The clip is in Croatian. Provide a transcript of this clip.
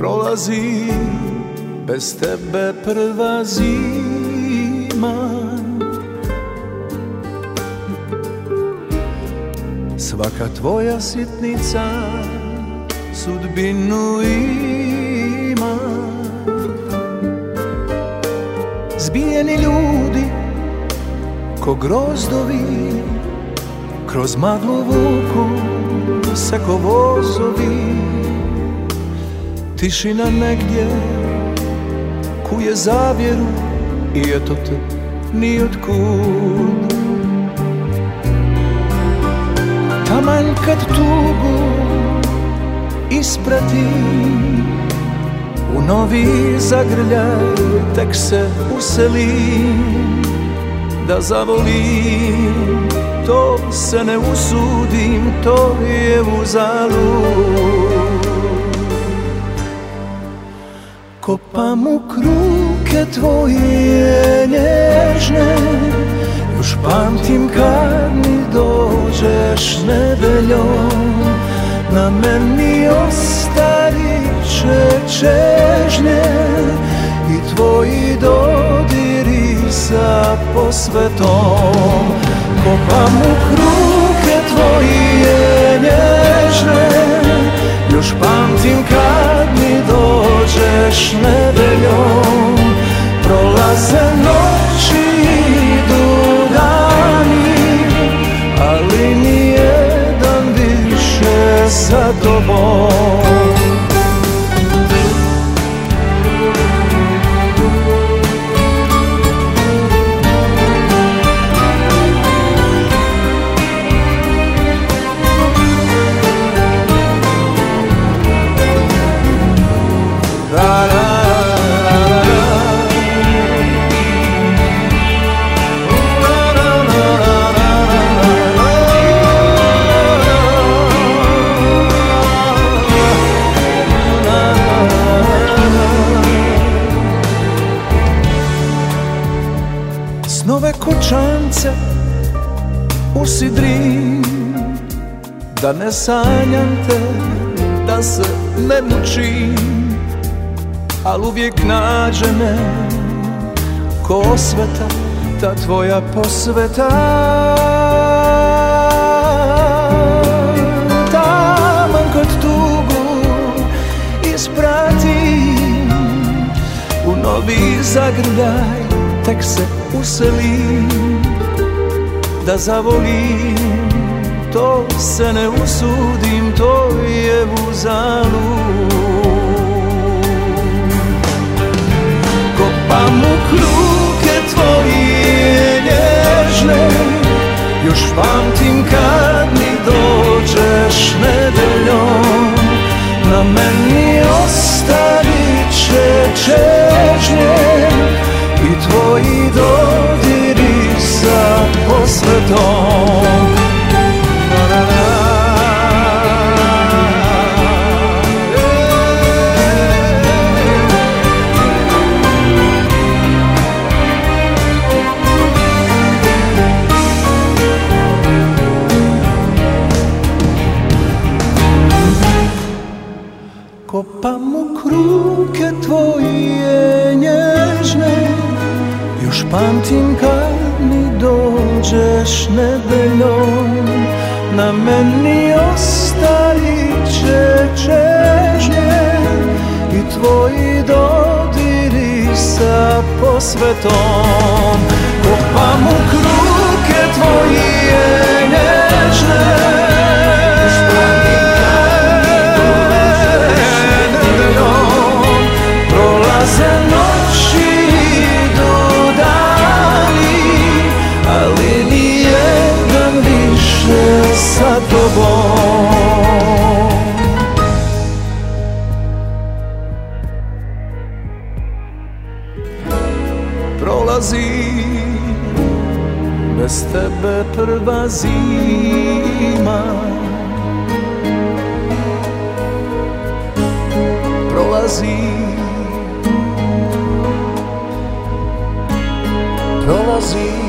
prolazi Bez tebe prva zima. Svaka tvoja sitnica sudbinu ima. Zbijeni ljudi ko grozdovi Kroz maglu vuku se ko vozovi Tišina negdje kuje zavjeru I eto te ni otkud Taman kad tugu isprati U novi zagrljaj tek se uselim Da zavolim, to se ne usudim To je uzalud Kopam u kruke tvoje nježne Još pamtim kad mi dođeš nedeljom Na meni ostari čežnje I tvoji dodiri sa posvetom Kopam u kruke tvoje nježne Još pamtim kad dođeš nedeljom Prolaze noći, idu dani Ali nijedan više sa tobom usidrim Da ne sanjam te, da se ne mučim Al uvijek nađe me ko osveta Ta tvoja posveta. Taman kod tugu ispratim U novi zagrljaj tek se uselim Da zavolim, to se ne usudim To je uzalud Kopam u posvetom Kopam u kruke tvoje nježne Još pamtim kad mi dođeš nedeljom Na meni ostarit će čežnje I tvoji dodiri sa posvetom. Kopam u kruke tvoje nježne nedeljom. Prolaze tebe prva zima prolazi Prolazi